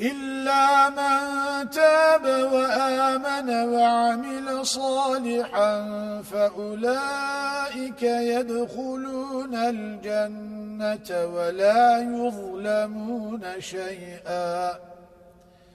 إلا من تاب وآمن وعمل صالحا فأولئك يدخلون الجنة ولا يظلمون شيئا